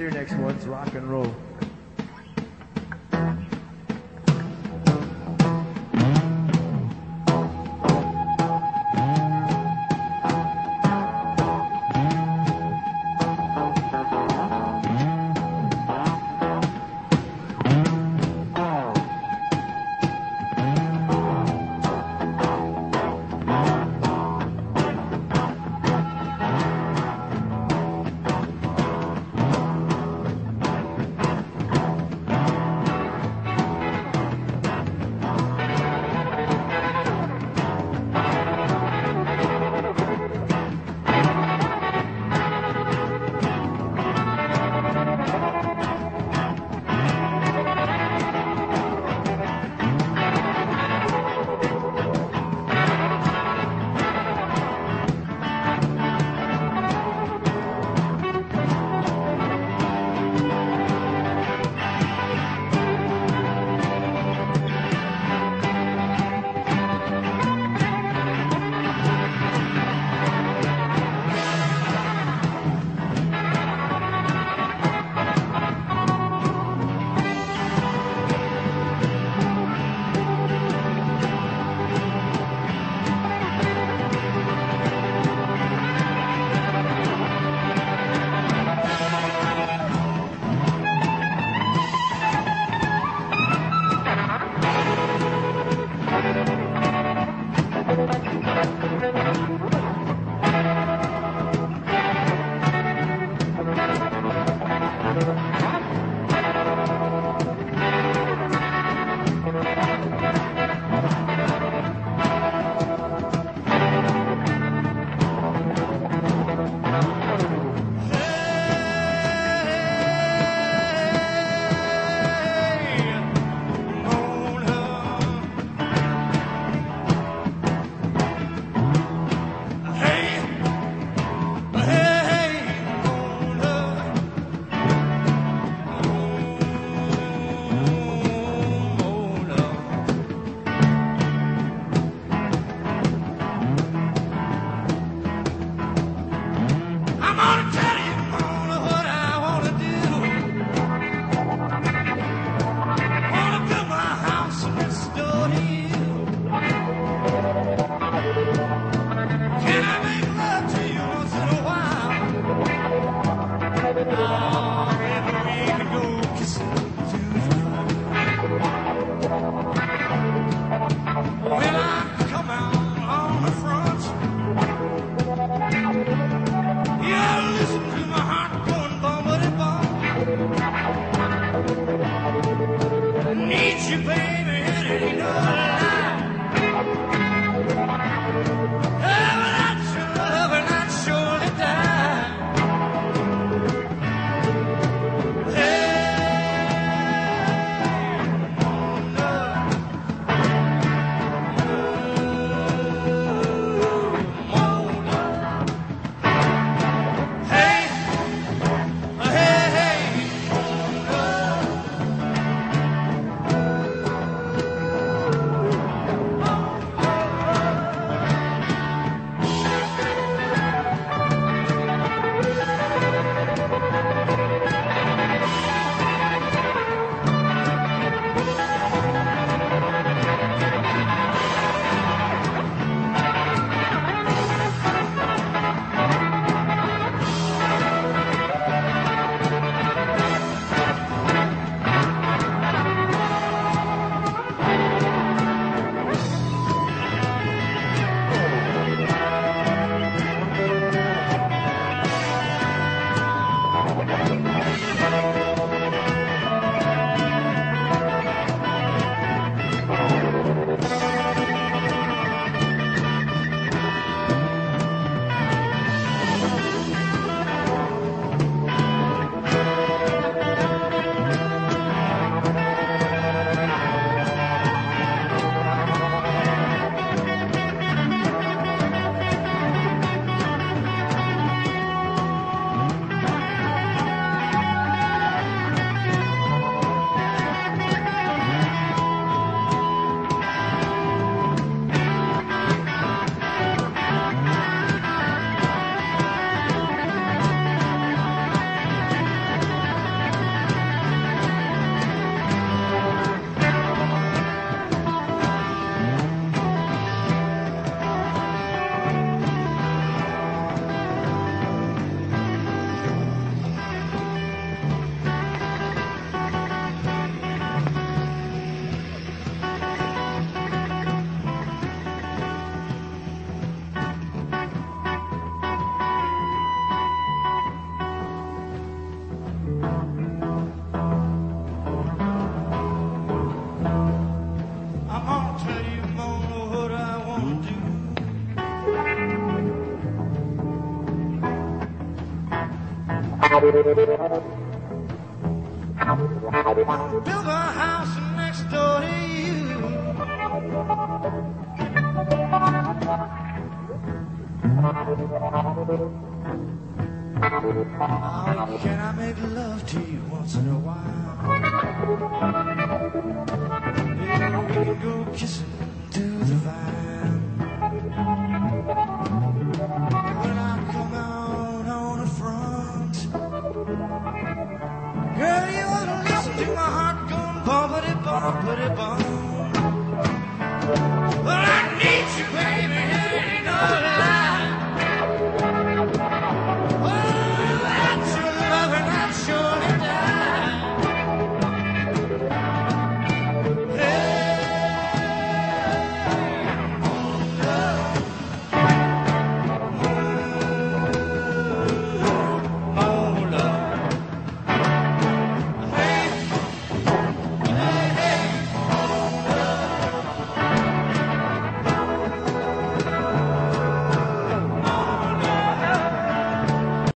here next one's rock and roll. Build a house next door to you. Oh, can I make love to you once in a while? Yeah, we can go kissing girl, you ought